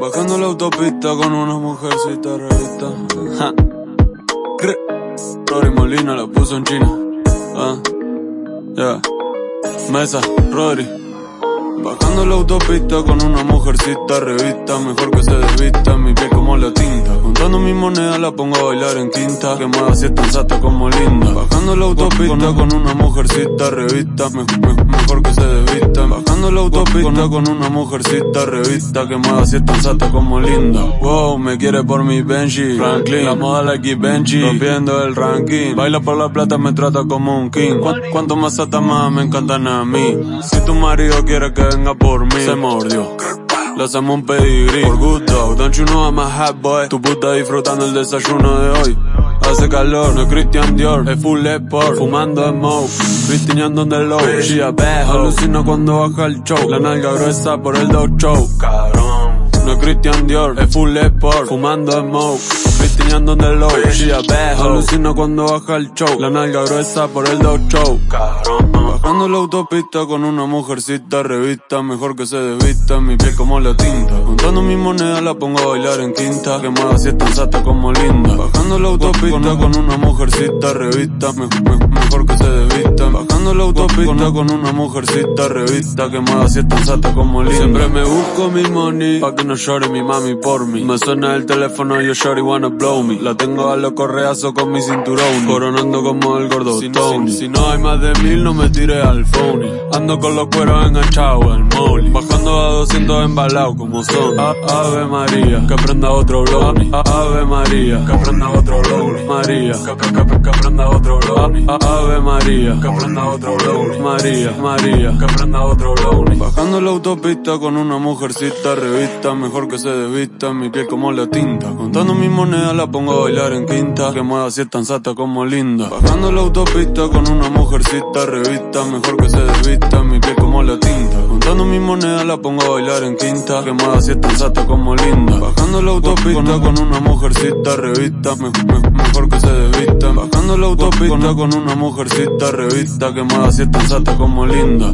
Bajando la autopista con una mujercita revista. Ja. Rory Molina la puso en China. Ah. Yeah. Mesa, Rory. Bajando la autopista con una mujercita revista, mejor que se desvista, mi piel como la tinta. Contando mi moneda la pongo a bailar en quinta, que mueva si es tan sata como linda. Bajando la autopista con una mujercita revista, mejor que se desvista. Bajando la autopista con una mujercita revista, que mueva si es tan sata como linda. Wow, me quiere por mi Benji, Franklin, la moda la X Benji, rompiendo el ranking. Baila por la plata, me trata como un king. cuanto más sata más me encantan a mí. Si tu marido quiere que venga por mí. Se mordió. Le hacemos un pedigrí. Por good dog, don't you know I'm a hot boy. Tu puta disfrutando el desayuno de hoy. Hace calor, no es Christian Dior, es full sport, fumando smoke, cristineando en el low, she a bad alucina cuando baja el show, la nalga gruesa por el dog show, no es Christian Dior, es full sport, fumando smoke, cristineando en el low, she a bad cuando baja el show, la nalga gruesa por el dog show, Bajando la autopista con una mujercita revista, mejor que se desvista, mi piel como la tinta. Contando mi moneda la pongo a bailar en quinta, que mueva si es tan sata como linda. Bajando la autopista con una mujercita revista, mejor que se desvista. Autopista con una mujercita revista, que si es tan sata como linda. Siempre me busco mi money, pa' que no llore mi mami por mí. Me suena el teléfono, yo shorty wanna blow me. La tengo a los correazos con mi cinturón, coronando como el gordo si Tony. si no hay más de mil, no me tires al phony. Ando con los cueros enganchados, el molly. Bajando a 200 embalados como son. Ave María, que prenda otro blownie. Ave María, que prenda otro blownie. María, que, que, que, prenda otro blownie. Ave María, que prenda otro María, María, que prenda otro blownie. Bajando la autopista con una mujercita revista, mejor que se desvista, mi piel como la tinta. Contando mi moneda la pongo a bailar en quinta, que mueva si es tan sata como linda. Bajando la autopista con una mujercita revista, mejor que se desvista, mi piel como la tinta. Contando mi moneda la pongo a bailar en quinta, que mueva si es tan sata como linda. Bajando la autopista con una mujercita revista, mejor que se desvista. Bajando la autopista con una mujercita revista, que mueva si es tan como linda.